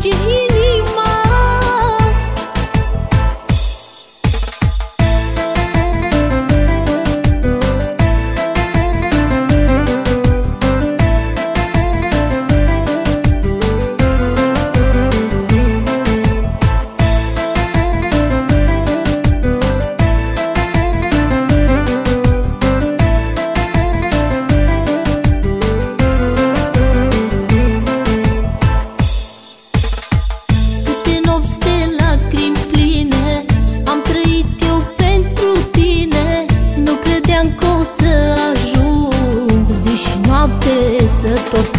you hear?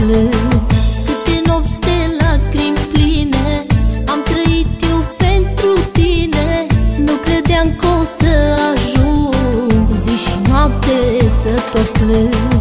Câte nopți de lacrimi pline Am trăit eu pentru tine. Nu credeam că o ajung Zi și noapte să tot plâng.